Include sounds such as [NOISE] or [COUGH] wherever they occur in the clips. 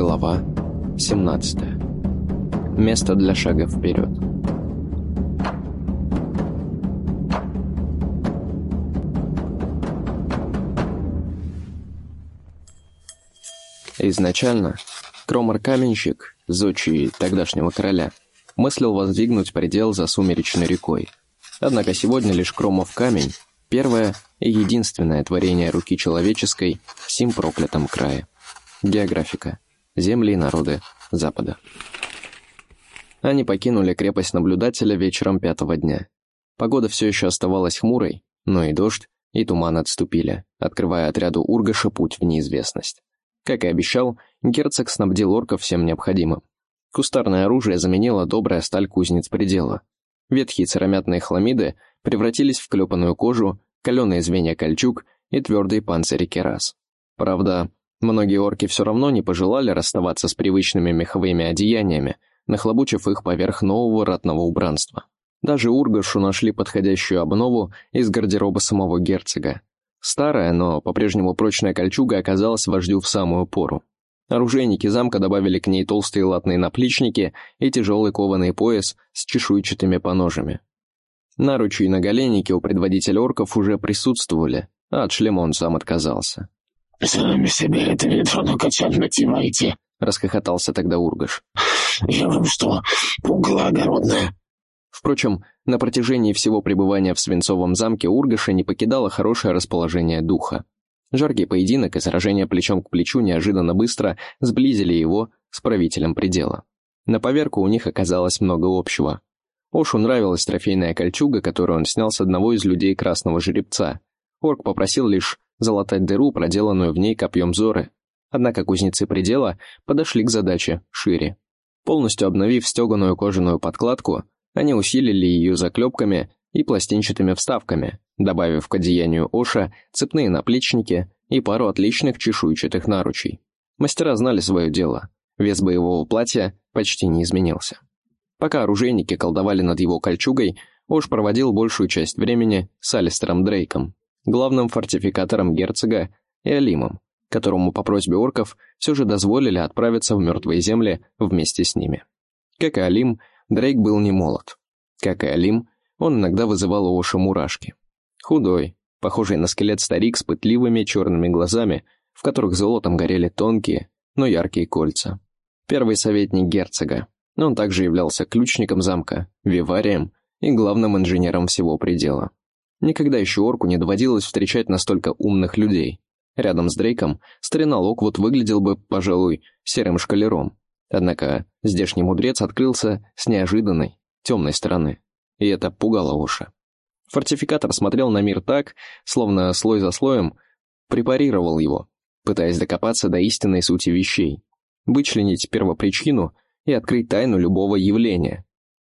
Глава 17. Место для шага вперед. Изначально Кромор-каменщик, зодчий тогдашнего короля, мыслил воздвигнуть предел за сумеречной рекой. Однако сегодня лишь Кромов камень — первое и единственное творение руки человеческой в сим проклятом крае. Географика. Земли и народы Запада. Они покинули крепость наблюдателя вечером пятого дня. Погода все еще оставалась хмурой, но и дождь, и туман отступили, открывая отряду Ургаша путь в неизвестность. Как и обещал, герцог снабдил орков всем необходимым. Кустарное оружие заменило добрая сталь кузнец предела. Ветхие сыромятные хламиды превратились в клепанную кожу, каленые звенья кольчуг и твердый панцирь керас. Правда, Многие орки все равно не пожелали расставаться с привычными меховыми одеяниями, нахлобучив их поверх нового ратного убранства. Даже Ургашу нашли подходящую обнову из гардероба самого герцога. Старая, но по-прежнему прочная кольчуга оказалась вождю в самую пору. Оружейники замка добавили к ней толстые латные наплечники и тяжелый кованый пояс с чешуйчатыми поножами. Наручи и наголенники у предводителя орков уже присутствовали, а от шлема он сам отказался. «Сами себе это ведро накачать натевайте», — расхохотался тогда Ургаш. «Я вам что, пугла огородная?» Впрочем, на протяжении всего пребывания в Свинцовом замке Ургаша не покидало хорошее расположение духа. Жаркий поединок и сражение плечом к плечу неожиданно быстро сблизили его с правителем предела. На поверку у них оказалось много общего. Ошу нравилась трофейная кольчуга, которую он снял с одного из людей красного жеребца. Орк попросил лишь залатать дыру, проделанную в ней копьем Зоры. Однако кузнецы предела подошли к задаче шире. Полностью обновив стеганую кожаную подкладку, они усилили ее заклепками и пластинчатыми вставками, добавив к одеянию Оша цепные наплечники и пару отличных чешуйчатых наручей. Мастера знали свое дело. Вес боевого платья почти не изменился. Пока оружейники колдовали над его кольчугой, Ош проводил большую часть времени с Алистером Дрейком, главным фортификатором герцога и Алимом, которому по просьбе орков все же дозволили отправиться в мертвые земли вместе с ними. Как и Алим, Дрейк был не молод. Как и Алим, он иногда вызывал у Оши мурашки. Худой, похожий на скелет старик с пытливыми черными глазами, в которых золотом горели тонкие, но яркие кольца. Первый советник герцога. Он также являлся ключником замка, виварием и главным инженером всего предела. Никогда еще орку не доводилось встречать настолько умных людей. Рядом с Дрейком старина Локвуд выглядел бы, пожалуй, серым шкалером. Однако здешний мудрец открылся с неожиданной, темной стороны. И это пугало Оша. Фортификатор смотрел на мир так, словно слой за слоем препарировал его, пытаясь докопаться до истинной сути вещей, вычленить первопричину и открыть тайну любого явления.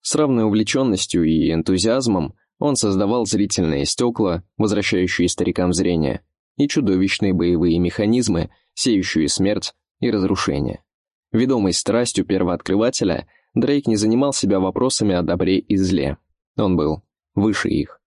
С равной увлеченностью и энтузиазмом он создавал зрительные стекла, возвращающие старикам зрение, и чудовищные боевые механизмы, сеющие смерть и разрушение. Ведомый страстью первооткрывателя, Дрейк не занимал себя вопросами о добре и зле. Он был выше их.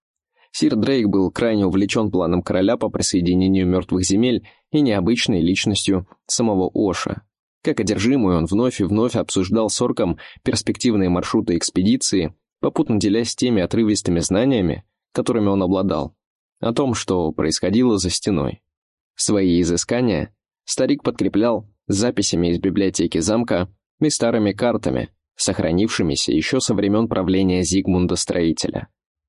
Сир Дрейк был крайне увлечен планом короля по присоединению мертвых земель и необычной личностью самого Оша. Как одержимый он вновь и вновь обсуждал с Орком перспективные маршруты экспедиции, попутно делясь теми отрывистыми знаниями, которыми он обладал, о том, что происходило за стеной. Свои изыскания старик подкреплял записями из библиотеки замка и старыми картами, сохранившимися еще со времен правления Зигмунда Строителя.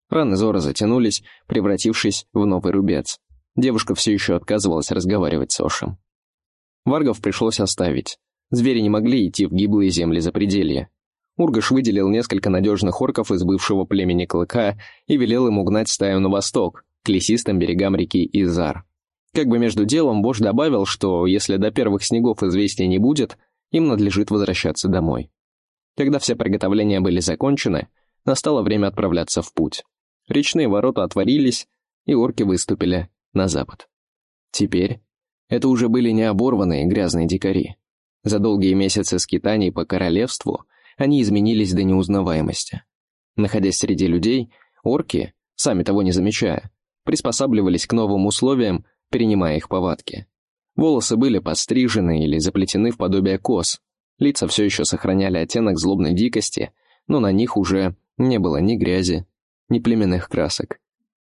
Раны Зора затянулись, превратившись в новый рубец. Девушка все еще отказывалась разговаривать с Ошем. Варгов пришлось оставить. Звери не могли идти в гиблые земли запределья. Ургаш выделил несколько надежных орков из бывшего племени Клыка и велел им угнать стаю на восток, к лесистым берегам реки Изар. Как бы между делом вождь добавил, что если до первых снегов известий не будет, им надлежит возвращаться домой. Когда все приготовления были закончены, настало время отправляться в путь. Речные ворота отворились, и орки выступили на запад. Теперь это уже были не оборванные грязные дикари. За долгие месяцы скитаний по королевству — они изменились до неузнаваемости. Находясь среди людей, орки, сами того не замечая, приспосабливались к новым условиям, перенимая их повадки. Волосы были подстрижены или заплетены в подобие кос. Лица все еще сохраняли оттенок злобной дикости, но на них уже не было ни грязи, ни племенных красок.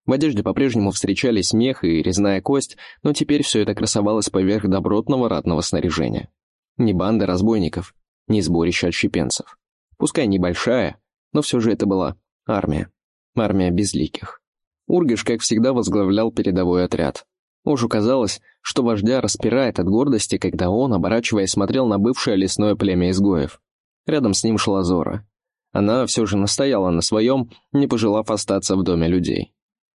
В одежде по-прежнему встречались мех и резная кость, но теперь все это красовалось поверх добротного ратного снаряжения. Ни банды разбойников, ни сборище отщепенцев. Пускай небольшая, но все же это была армия. Армия безликих. Ургиш, как всегда, возглавлял передовой отряд. Ожу казалось, что вождя распирает от гордости, когда он, оборачиваясь, смотрел на бывшее лесное племя изгоев. Рядом с ним шла Зора. Она все же настояла на своем, не пожелав остаться в доме людей.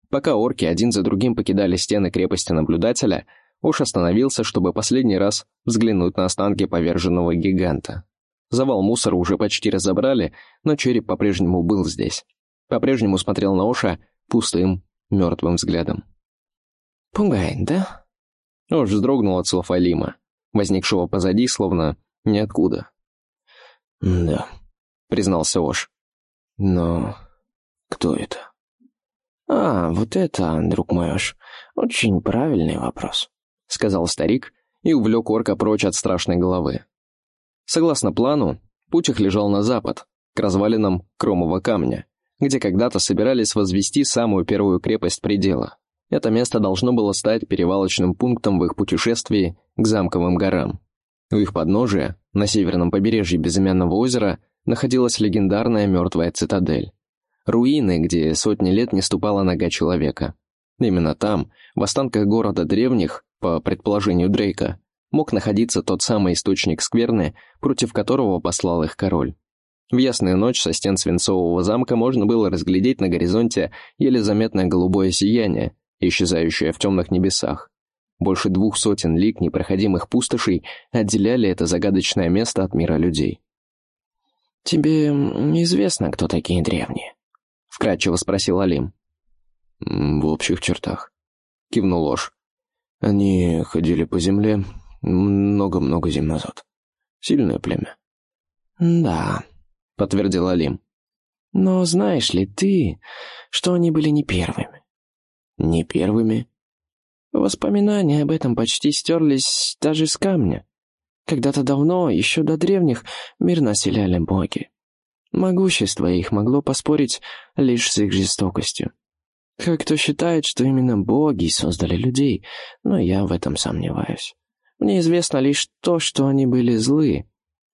Пока орки один за другим покидали стены крепости наблюдателя, Ош остановился, чтобы последний раз взглянуть на останки поверженного гиганта. Завал мусора уже почти разобрали, но череп по-прежнему был здесь. По-прежнему смотрел на Оша пустым, мертвым взглядом. «Пугает, да?» Ош вздрогнул от слов Алима, возникшего позади, словно ниоткуда. «Да», — признался Ош. «Но кто это?» «А, вот это, друг мой Ош, очень правильный вопрос», — сказал старик и увлек орка прочь от страшной головы. Согласно плану, путь их лежал на запад, к развалинам Кромового камня, где когда-то собирались возвести самую первую крепость предела. Это место должно было стать перевалочным пунктом в их путешествии к замковым горам. У их подножия, на северном побережье безымянного озера, находилась легендарная мертвая цитадель. Руины, где сотни лет не ступала нога человека. Именно там, в останках города древних, по предположению Дрейка, мог находиться тот самый источник скверны, против которого послал их король. В ясную ночь со стен свинцового замка можно было разглядеть на горизонте еле заметное голубое сияние, исчезающее в темных небесах. Больше двух сотен лик непроходимых пустошей отделяли это загадочное место от мира людей. «Тебе известно, кто такие древние?» — вкратчиво спросил Алим. «В общих чертах», — кивнул Ложь. «Они ходили по земле много-много зим назад. Сильное племя». «Да», — подтвердил Алим. «Но знаешь ли ты, что они были не первыми?» «Не первыми?» Воспоминания об этом почти стерлись даже с камня. Когда-то давно, еще до древних, мир населяли боги. Могущество их могло поспорить лишь с их жестокостью. Как-кто считает, что именно боги создали людей, но я в этом сомневаюсь. Мне известно лишь то, что они были злы.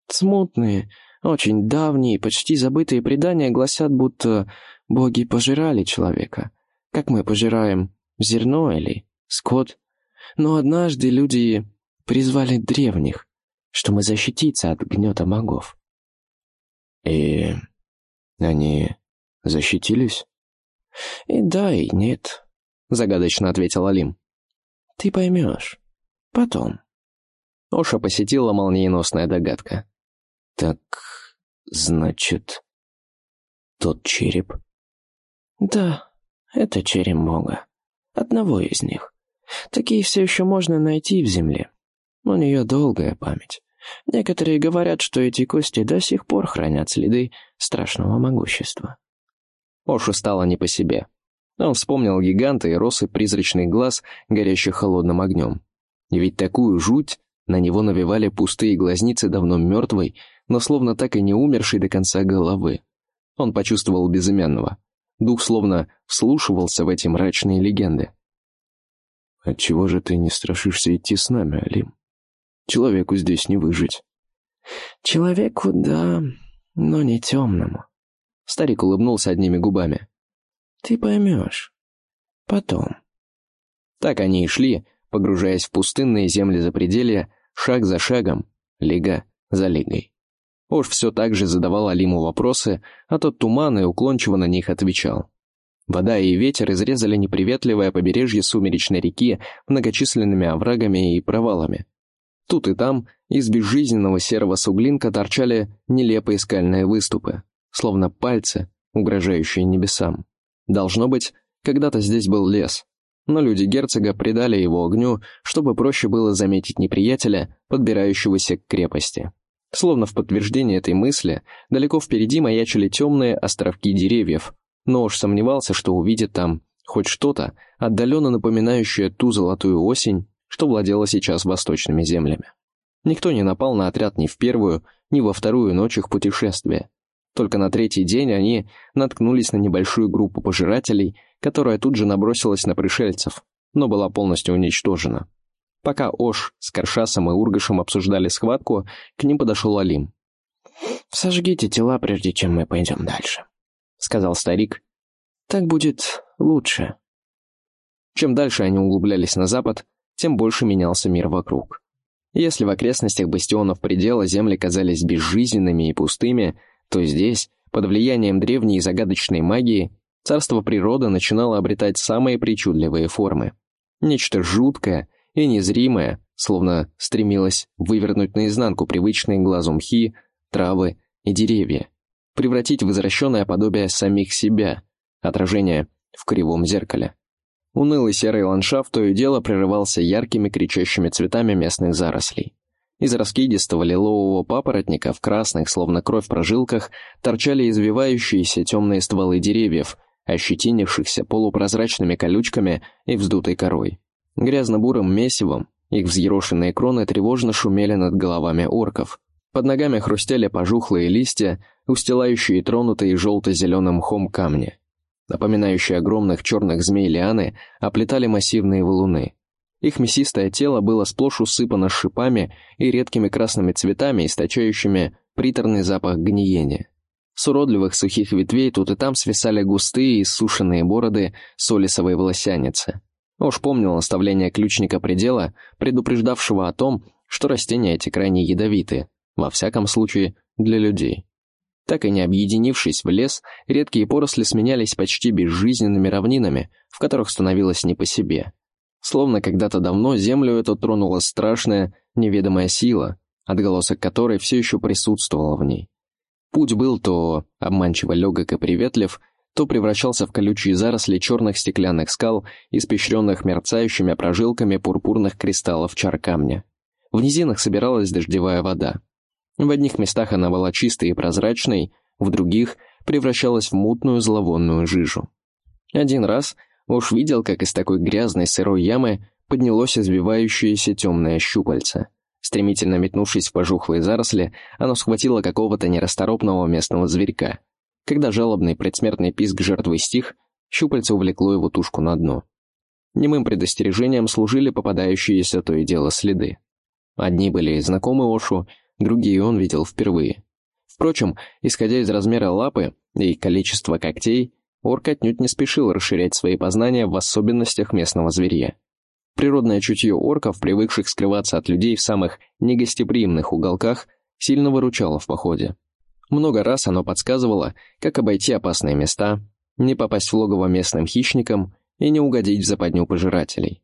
Смутные, очень давние, почти забытые предания гласят, будто боги пожирали человека, как мы пожираем зерно или скот. Но однажды люди призвали древних, чтобы защититься от гнета богов. И они защитились? «И да, и нет», — загадочно ответил Алим. «Ты поймешь. Потом». Оша посетила молниеносная догадка. «Так, значит, тот череп?» «Да, это череп Бога. Одного из них. Такие все еще можно найти в земле. У нее долгая память. Некоторые говорят, что эти кости до сих пор хранят следы страшного могущества. Ошу стало не по себе. Он вспомнил гиганта и росы призрачный глаз, горящий холодным огнем. Ведь такую жуть на него навевали пустые глазницы давно мертвой, но словно так и не умершей до конца головы. Он почувствовал безымянного. Дух словно вслушивался в эти мрачные легенды. «Отчего же ты не страшишься идти с нами, Алим? Человеку здесь не выжить». «Человеку, да, но не темному. Старик улыбнулся одними губами. «Ты поймешь. Потом». Так они и шли, погружаясь в пустынные земли запределья, шаг за шагом, лига за лигой. Ош все так же задавал Алиму вопросы, а тот туман и уклончиво на них отвечал. Вода и ветер изрезали неприветливое побережье сумеречной реки многочисленными оврагами и провалами. Тут и там из безжизненного серого суглинка торчали нелепые скальные выступы словно пальцы, угрожающие небесам. Должно быть, когда-то здесь был лес, но люди герцога предали его огню, чтобы проще было заметить неприятеля, подбирающегося к крепости. Словно в подтверждение этой мысли, далеко впереди маячили темные островки деревьев, но уж сомневался, что увидит там хоть что-то, отдаленно напоминающее ту золотую осень, что владело сейчас восточными землями. Никто не напал на отряд ни в первую, ни во вторую ночь их путешествия. Только на третий день они наткнулись на небольшую группу пожирателей, которая тут же набросилась на пришельцев, но была полностью уничтожена. Пока Ош с Каршасом и Ургашем обсуждали схватку, к ним подошел Алим. «Сожгите тела, прежде чем мы пойдем дальше», — сказал старик. «Так будет лучше». Чем дальше они углублялись на запад, тем больше менялся мир вокруг. Если в окрестностях бастионов предела земли казались безжизненными и пустыми, то здесь, под влиянием древней и загадочной магии, царство природы начинало обретать самые причудливые формы. Нечто жуткое и незримое, словно стремилось вывернуть наизнанку привычные глазу мхи, травы и деревья, превратить в извращенное подобие самих себя, отражение в кривом зеркале. Унылый серый ландшафт то и дело прерывался яркими кричащими цветами местных зарослей. Из раскидистого лилового папоротника в красных, словно кровь прожилках, торчали извивающиеся темные стволы деревьев, ощетинившихся полупрозрачными колючками и вздутой корой. Грязно-бурым месивом их взъерошенные кроны тревожно шумели над головами орков. Под ногами хрустели пожухлые листья, устилающие тронутые желто-зеленым мхом камни напоминающие огромных черных змей лианы, оплетали массивные валуны. Их мясистое тело было сплошь усыпано шипами и редкими красными цветами, источающими приторный запах гниения. С уродливых сухих ветвей тут и там свисали густые и сушеные бороды солисовой волосяницы. Уж помнил наставление ключника предела, предупреждавшего о том, что растения эти крайне ядовиты, во всяком случае для людей. Так и не объединившись в лес, редкие поросли сменялись почти безжизненными равнинами, в которых становилось не по себе. Словно когда-то давно землю эту тронула страшная, неведомая сила, отголосок которой все еще присутствовала в ней. Путь был то обманчиво легок и приветлив, то превращался в колючие заросли черных стеклянных скал, испещренных мерцающими прожилками пурпурных кристаллов чар камня. В низинах собиралась дождевая вода. В одних местах она была чистой и прозрачной, в других превращалась в мутную зловонную жижу. Один раз уж видел, как из такой грязной сырой ямы поднялось извивающееся темное щупальце. Стремительно метнувшись в пожухлые заросли, оно схватило какого-то нерасторопного местного зверька. Когда жалобный предсмертный писк жертвы стих, щупальце увлекло его тушку на дно. Немым предостережением служили попадающиеся то и дело следы. Одни были знакомы Ошу, другие он видел впервые. Впрочем, исходя из размера лапы и количества когтей, орк отнюдь не спешил расширять свои познания в особенностях местного зверья. Природное чутье орков, привыкших скрываться от людей в самых негостеприимных уголках, сильно выручало в походе. Много раз оно подсказывало, как обойти опасные места, не попасть в логово местным хищникам и не угодить в западню пожирателей.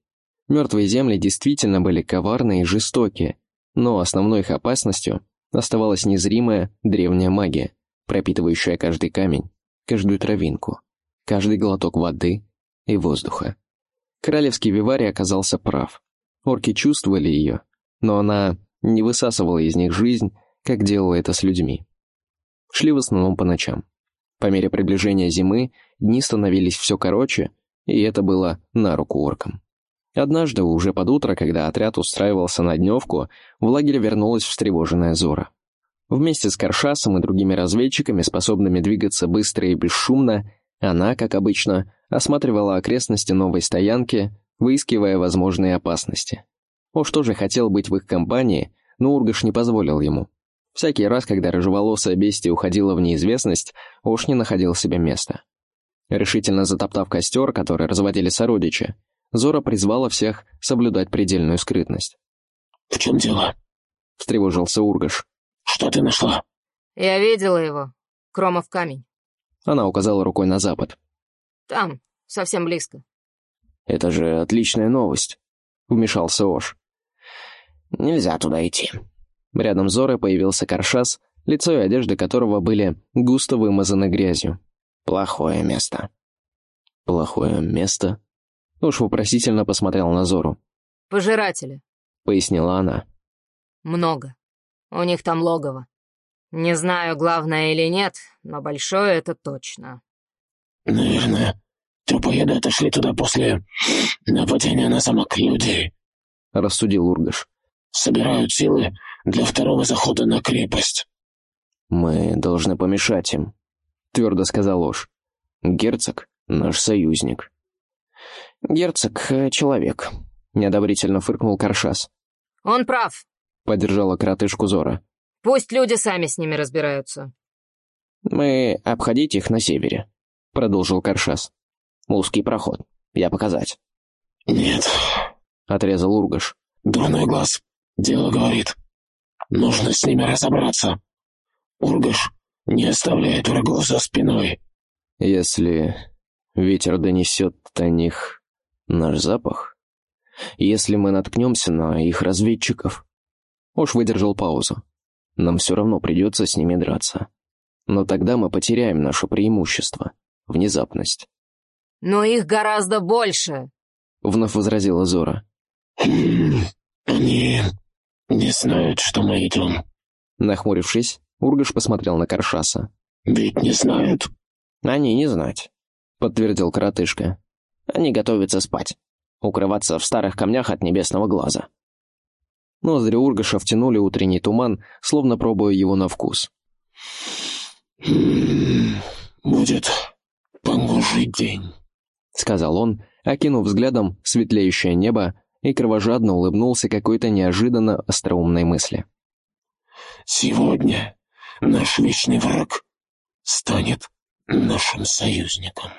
Мертвые земли действительно были коварные и жестокие, но основной их опасностью оставалась незримая древняя магия, пропитывающая каждый камень, каждую травинку, каждый глоток воды и воздуха. Королевский виварий оказался прав. Орки чувствовали ее, но она не высасывала из них жизнь, как делала это с людьми. Шли в основном по ночам. По мере приближения зимы дни становились все короче, и это было на руку оркам. Однажды, уже под утро, когда отряд устраивался на дневку, в лагерь вернулась встревоженная Зора. Вместе с Каршасом и другими разведчиками, способными двигаться быстро и бесшумно, она, как обычно, осматривала окрестности новой стоянки, выискивая возможные опасности. Ош тоже хотел быть в их компании, но Ургаш не позволил ему. Всякий раз, когда рыжеволосая бестия уходила в неизвестность, Ош не находил себе места. Решительно затоптав костер, который разводили сородичи, Зора призвала всех соблюдать предельную скрытность. «В чем дело?» — встревожился Ургаш. «Что ты нашла?» «Я видела его. Кромов камень». Она указала рукой на запад. «Там, совсем близко». «Это же отличная новость», — вмешался Ош. «Нельзя туда идти». Рядом Зора появился Каршас, лицо и одежда которого были густо вымазаны грязью. «Плохое место». «Плохое место?» Уж вопросительно посмотрел на Зору. «Пожиратели», — пояснила она. «Много. У них там логово. Не знаю, главное или нет, но большое это точно». «Наверное, трупоеды отошли туда после нападения на замок людей», — рассудил Ургаш. Собирают силы для второго захода на крепость. «Мы должны помешать им», — твердо сказал Ош. «Герцог — наш союзник». «Герцог — человек», — неодобрительно фыркнул Каршас. «Он прав», — поддержала коротышку Зора. «Пусть люди сами с ними разбираются». «Мы обходить их на севере», — продолжил Каршас. «Узкий проход. Я показать». «Нет», — отрезал Ургаш. «Дурной глаз. Дело говорит. Нужно с ними разобраться. Ургаш не оставляет врагов за спиной». «Если ветер донесет до них наш запах? Если мы наткнемся на их разведчиков?» Уж выдержал паузу. «Нам все равно придется с ними драться. Но тогда мы потеряем наше преимущество — внезапность». «Но их гораздо больше», — вновь возразила Зора. «Хм, [CLEARS THROAT] «Они не знают, что мы идем». Нахмурившись, Ургаш посмотрел на Каршаса. «Ведь не знают». «Они не знать», — подтвердил коротышка. «Они готовятся спать, укрываться в старых камнях от небесного глаза». Ноздри Ургаша втянули утренний туман, словно пробуя его на вкус. «Будет погожий день», — сказал он, окинув взглядом светлеющее небо и кровожадно улыбнулся какой-то неожиданно остроумной мысли. «Сегодня наш вечный враг станет нашим союзником».